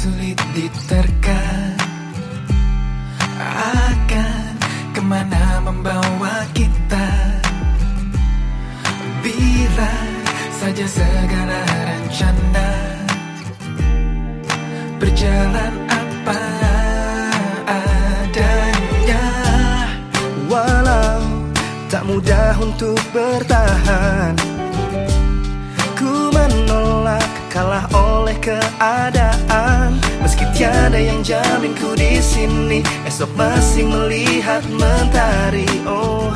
sulit diterka Akan ke mana membawa kita? Bila saja segala rencana Berjalan apa adanya. Walau tak mudah untuk bertahan yang jamin ku di sini. Esok masih melihat mentari Oh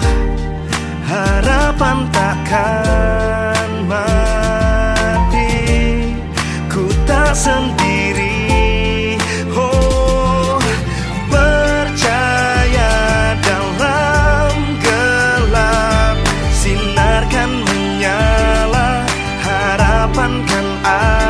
harapan takkan mati. Ku tak sendiri. Oh percaya dalam gelap. Sinarkan menyala Harapan kan ada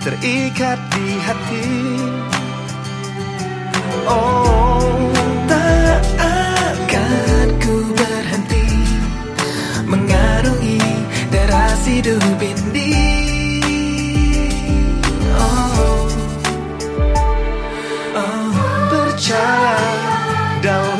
terikat di hati. Oh Tak akan ku berhenti Mengarungi deras hidup ini. Oh, oh percaya dalam